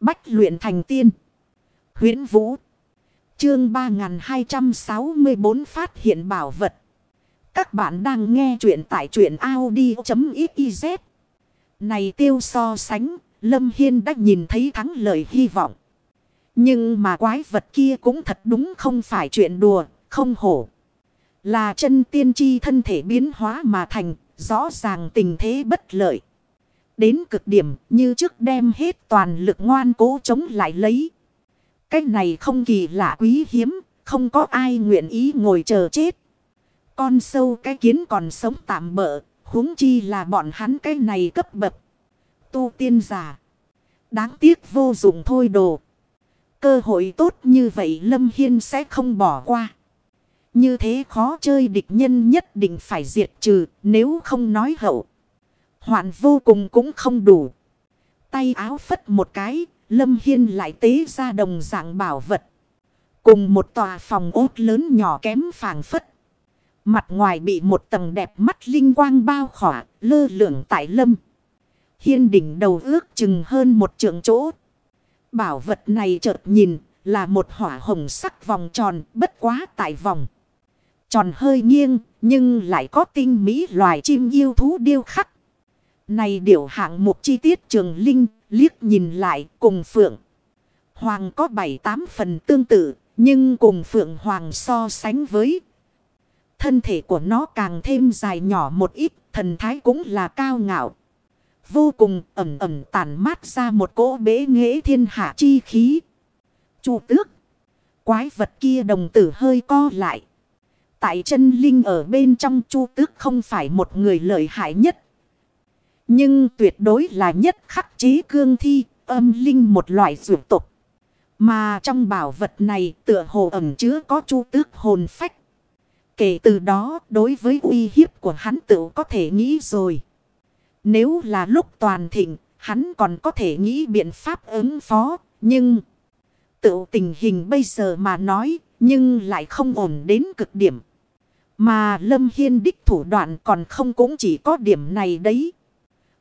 Bách luyện thành tiên. huyễn Vũ. Chương 3264 phát hiện bảo vật. Các bạn đang nghe truyện tại truyện Audi.xyz. Này tiêu so sánh, Lâm Hiên đã nhìn thấy thắng lợi hy vọng. Nhưng mà quái vật kia cũng thật đúng không phải chuyện đùa, không hổ. Là chân tiên tri thân thể biến hóa mà thành, rõ ràng tình thế bất lợi. Đến cực điểm như trước đem hết toàn lực ngoan cố chống lại lấy. Cách này không kỳ lạ quý hiếm, không có ai nguyện ý ngồi chờ chết. Con sâu cái kiến còn sống tạm bỡ, huống chi là bọn hắn cái này cấp bậc. Tu tiên giả. Đáng tiếc vô dụng thôi đồ. Cơ hội tốt như vậy Lâm Hiên sẽ không bỏ qua. Như thế khó chơi địch nhân nhất định phải diệt trừ nếu không nói hậu. Hoạn vô cùng cũng không đủ. Tay áo phất một cái, Lâm Hiên lại tế ra đồng dạng bảo vật. Cùng một tòa phòng ốt lớn nhỏ kém phàng phất. Mặt ngoài bị một tầng đẹp mắt linh quang bao khỏa, lơ lửng tại lâm. Hiên đỉnh đầu ước chừng hơn một trượng chỗ. Bảo vật này chợt nhìn là một hỏa hồng sắc vòng tròn bất quá tại vòng. Tròn hơi nghiêng nhưng lại có tinh mỹ loài chim yêu thú điêu khắc. Này điều hạng mục chi tiết trường linh, liếc nhìn lại cùng phượng. Hoàng có bảy tám phần tương tự, nhưng cùng phượng hoàng so sánh với. Thân thể của nó càng thêm dài nhỏ một ít, thần thái cũng là cao ngạo. Vô cùng ẩm ẩm tàn mát ra một cỗ bế nghệ thiên hạ chi khí. Chu tước. Quái vật kia đồng tử hơi co lại. Tại chân linh ở bên trong chu tước không phải một người lợi hại nhất. Nhưng tuyệt đối là nhất khắc chế cương thi, âm linh một loại dụ tục. Mà trong bảo vật này tựa hồ ẩm chứa có chu tước hồn phách. Kể từ đó đối với uy hiếp của hắn tự có thể nghĩ rồi. Nếu là lúc toàn thịnh, hắn còn có thể nghĩ biện pháp ứng phó, nhưng... Tự tình hình bây giờ mà nói, nhưng lại không ổn đến cực điểm. Mà Lâm Hiên đích thủ đoạn còn không cũng chỉ có điểm này đấy.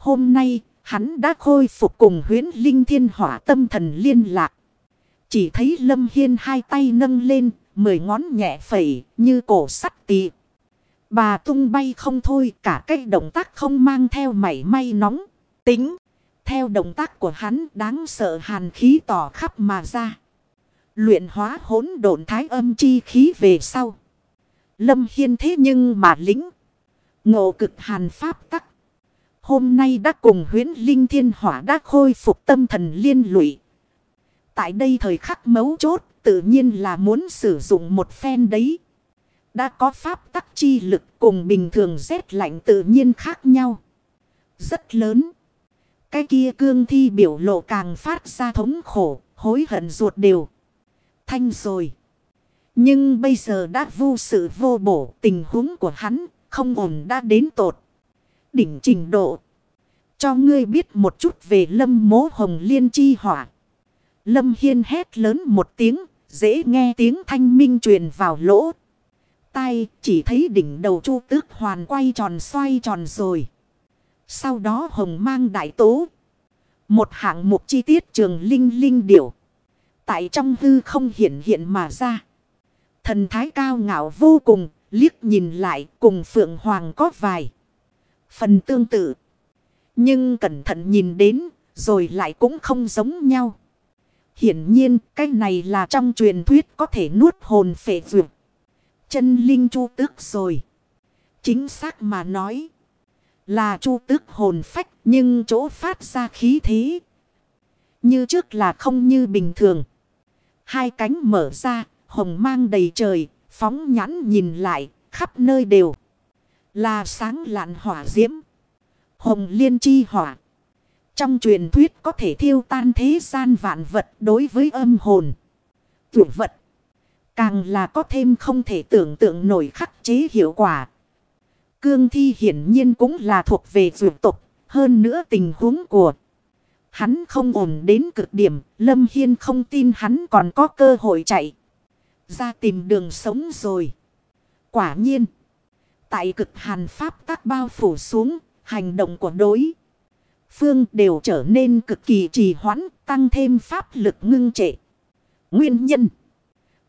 Hôm nay, hắn đã khôi phục cùng huyến linh thiên hỏa tâm thần liên lạc. Chỉ thấy Lâm Hiên hai tay nâng lên, mười ngón nhẹ phẩy như cổ sắt tị. Bà tung bay không thôi, cả cái động tác không mang theo mảy may nóng, tính. Theo động tác của hắn đáng sợ hàn khí tỏ khắp mà ra. Luyện hóa hỗn độn thái âm chi khí về sau. Lâm Hiên thế nhưng mà lính. Ngộ cực hàn pháp tắc. Hôm nay đã cùng huyến linh thiên hỏa đã khôi phục tâm thần liên lụy. Tại đây thời khắc mấu chốt tự nhiên là muốn sử dụng một phen đấy. Đã có pháp tắc chi lực cùng bình thường rét lạnh tự nhiên khác nhau. Rất lớn. Cái kia cương thi biểu lộ càng phát ra thống khổ, hối hận ruột đều. Thanh rồi. Nhưng bây giờ đã vô sự vô bổ tình huống của hắn không ổn đã đến tột. Đỉnh trình độ. Cho ngươi biết một chút về lâm mố hồng liên chi hỏa. Lâm hiên hét lớn một tiếng. Dễ nghe tiếng thanh minh truyền vào lỗ. Tai chỉ thấy đỉnh đầu chu tước hoàn quay tròn xoay tròn rồi. Sau đó hồng mang đại tố. Một hạng mục chi tiết trường linh linh điểu. Tại trong hư không hiện hiện mà ra. Thần thái cao ngạo vô cùng, liếc nhìn lại cùng Phượng Hoàng có vài. Phần tương tự. Nhưng cẩn thận nhìn đến, rồi lại cũng không giống nhau. Hiển nhiên, cái này là trong truyền thuyết có thể nuốt hồn phệ dược. Chân linh chu tước rồi. Chính xác mà nói. Là chu tước hồn phách, nhưng chỗ phát ra khí thế. Như trước là không như bình thường. Hai cánh mở ra, hồng mang đầy trời, phóng nhãn nhìn lại, khắp nơi đều là sáng lạn hỏa diễm. Hồng liên chi hỏa. Trong truyền thuyết có thể thiêu tan thế gian vạn vật đối với âm hồn. Tử vật. Càng là có thêm không thể tưởng tượng nổi khắc chế hiệu quả. Cương thi hiển nhiên cũng là thuộc về dược tục. Hơn nữa tình huống của hắn không ổn đến cực điểm. Lâm Hiên không tin hắn còn có cơ hội chạy ra tìm đường sống rồi. Quả nhiên, tại cực hàn pháp tác bao phủ xuống, hành động của đối phương đều trở nên cực kỳ trì hoãn, tăng thêm pháp lực ngưng trệ. Nguyên nhân.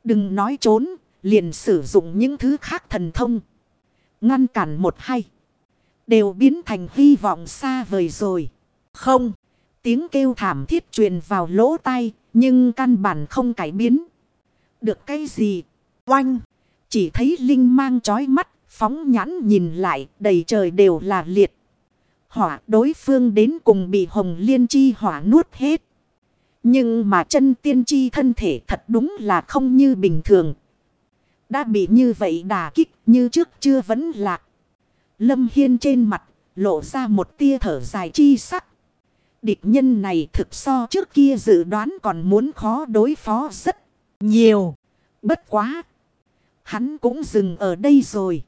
Đừng nói trốn, liền sử dụng những thứ khác thần thông. Ngăn cản một hay. Đều biến thành hy vọng xa vời rồi. Không. Tiếng kêu thảm thiết truyền vào lỗ tai. Nhưng căn bản không cải biến. Được cái gì? Oanh. Chỉ thấy linh mang chói mắt. Phóng nhãn nhìn lại. Đầy trời đều là liệt. Hỏa đối phương đến cùng bị hồng liên chi hỏa nuốt hết. Nhưng mà chân tiên chi thân thể thật đúng là không như bình thường. Đã bị như vậy đà kích như trước chưa vẫn lạc. Lâm Hiên trên mặt lộ ra một tia thở dài chi sắc. Địch nhân này thực so trước kia dự đoán còn muốn khó đối phó rất nhiều. Bất quá. Hắn cũng dừng ở đây rồi.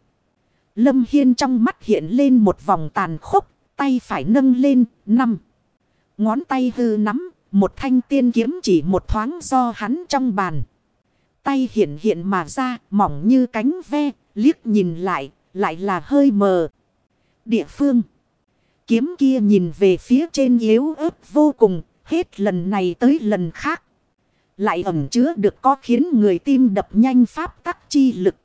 Lâm Hiên trong mắt hiện lên một vòng tàn khốc. Tay phải nâng lên. Năm. Ngón tay hư nắm. Một thanh tiên kiếm chỉ một thoáng do hắn trong bàn. Tay hiện hiện mà ra. Mỏng như cánh ve. Liếc nhìn lại. Lại là hơi mờ. Địa phương. Kiếm kia nhìn về phía trên yếu ớt vô cùng, hết lần này tới lần khác. Lại ẩm chứa được có khiến người tim đập nhanh pháp tắc chi lực.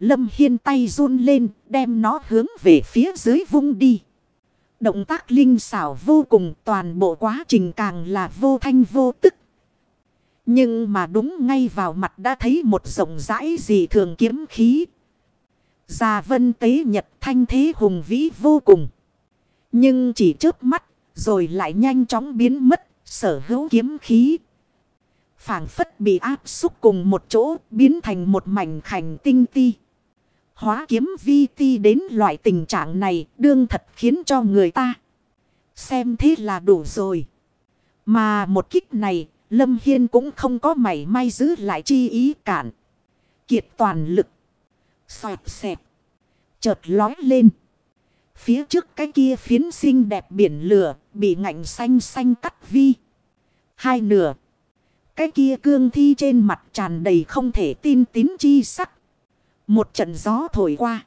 Lâm Hiên tay run lên, đem nó hướng về phía dưới vung đi. Động tác linh xảo vô cùng toàn bộ quá trình càng là vô thanh vô tức. Nhưng mà đúng ngay vào mặt đã thấy một rộng rãi gì thường kiếm khí. Già vân tế nhật thanh thế hùng vĩ vô cùng. Nhưng chỉ trước mắt, rồi lại nhanh chóng biến mất, sở hữu kiếm khí. phảng phất bị áp xúc cùng một chỗ, biến thành một mảnh khảnh tinh ti. Hóa kiếm vi ti đến loại tình trạng này, đương thật khiến cho người ta. Xem thế là đủ rồi. Mà một kích này, Lâm Hiên cũng không có mảy may giữ lại chi ý cản. Kiệt toàn lực. Xoẹt xẹp. Chợt lói lên. Phía trước cái kia phiến xinh đẹp biển lửa bị ngạnh xanh xanh cắt vi. Hai nửa. Cái kia cương thi trên mặt tràn đầy không thể tin tín chi sắc. Một trận gió thổi qua.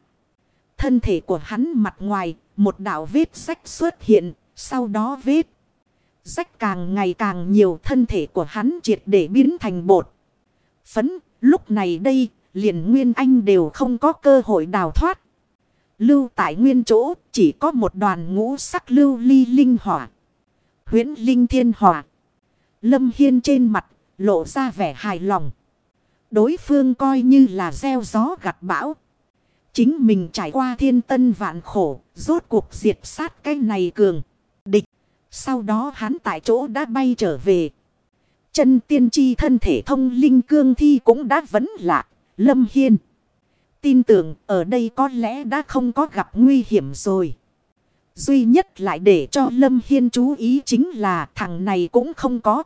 Thân thể của hắn mặt ngoài, một đạo vết sách xuất hiện, sau đó vết. Rách càng ngày càng nhiều thân thể của hắn triệt để biến thành bột. Phấn, lúc này đây, liền Nguyên Anh đều không có cơ hội đào thoát. Lưu tại nguyên chỗ chỉ có một đoàn ngũ sắc lưu ly linh hỏa. Huyến linh thiên hỏa. Lâm Hiên trên mặt lộ ra vẻ hài lòng. Đối phương coi như là gieo gió gặt bão. Chính mình trải qua thiên tân vạn khổ, rốt cuộc diệt sát cái này cường, địch. Sau đó hắn tại chỗ đã bay trở về. Chân tiên tri thân thể thông linh cương thi cũng đã vấn lạc, lâm hiên. Tin tưởng ở đây có lẽ đã không có gặp nguy hiểm rồi. Duy nhất lại để cho Lâm Hiên chú ý chính là thằng này cũng không có.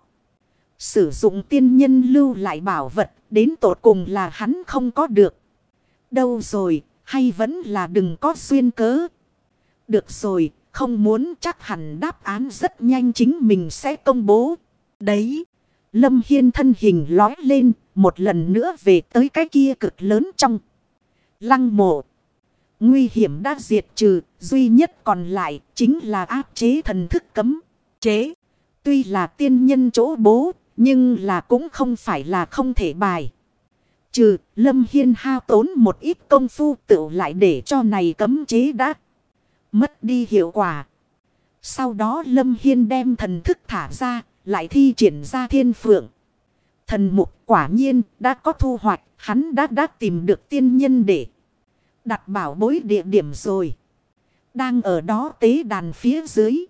Sử dụng tiên nhân lưu lại bảo vật đến tột cùng là hắn không có được. Đâu rồi hay vẫn là đừng có xuyên cớ. Được rồi không muốn chắc hẳn đáp án rất nhanh chính mình sẽ công bố. Đấy. Lâm Hiên thân hình lói lên một lần nữa về tới cái kia cực lớn trong. Lăng mộ. Nguy hiểm đã diệt trừ, duy nhất còn lại chính là áp chế thần thức cấm. Chế, tuy là tiên nhân chỗ bố, nhưng là cũng không phải là không thể bài. Trừ, Lâm Hiên hao tốn một ít công phu tự lại để cho này cấm chế đã mất đi hiệu quả. Sau đó Lâm Hiên đem thần thức thả ra, lại thi triển ra thiên phượng. Thần mục quả nhiên đã có thu hoạch, hắn đã đã tìm được tiên nhân để đặt bảo bối địa điểm rồi. Đang ở đó tế đàn phía dưới.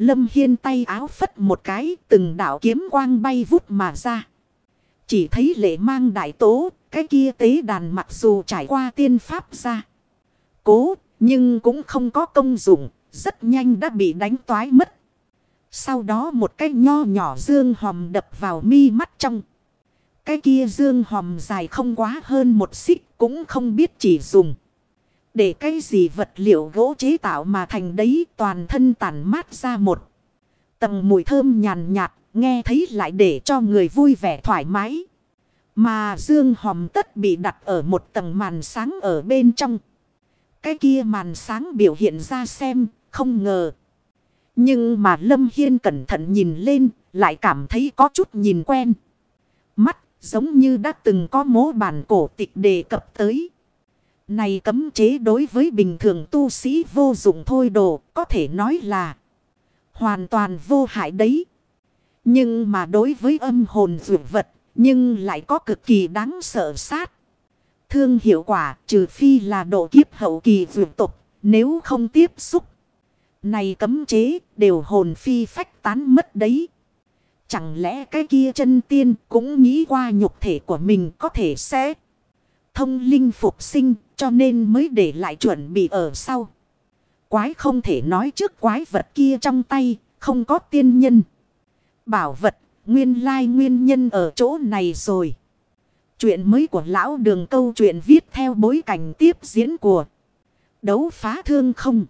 Lâm Hiên tay áo phất một cái từng đảo kiếm quang bay vút mà ra. Chỉ thấy lệ mang đại tố, cái kia tế đàn mặc dù trải qua tiên pháp ra. Cố, nhưng cũng không có công dụng, rất nhanh đã bị đánh toái mất. Sau đó một cái nho nhỏ dương hòm đập vào mi mắt trong. Cái kia dương hòm dài không quá hơn một xích cũng không biết chỉ dùng. Để cái gì vật liệu gỗ chế tạo mà thành đấy toàn thân tản mát ra một. Tầng mùi thơm nhàn nhạt nghe thấy lại để cho người vui vẻ thoải mái. Mà dương hòm tất bị đặt ở một tầng màn sáng ở bên trong. Cái kia màn sáng biểu hiện ra xem, không ngờ. Nhưng mà Lâm Hiên cẩn thận nhìn lên, lại cảm thấy có chút nhìn quen. Mắt, giống như đã từng có mố bản cổ tịch đề cập tới. Này cấm chế đối với bình thường tu sĩ vô dụng thôi đồ, có thể nói là hoàn toàn vô hại đấy. Nhưng mà đối với âm hồn dược vật, nhưng lại có cực kỳ đáng sợ sát. Thương hiệu quả trừ phi là độ kiếp hậu kỳ dược tục, nếu không tiếp xúc. Này cấm chế đều hồn phi phách tán mất đấy. Chẳng lẽ cái kia chân tiên cũng nghĩ qua nhục thể của mình có thể sẽ thông linh phục sinh cho nên mới để lại chuẩn bị ở sau. Quái không thể nói trước quái vật kia trong tay, không có tiên nhân. Bảo vật, nguyên lai nguyên nhân ở chỗ này rồi. Chuyện mới của lão đường câu chuyện viết theo bối cảnh tiếp diễn của đấu phá thương không.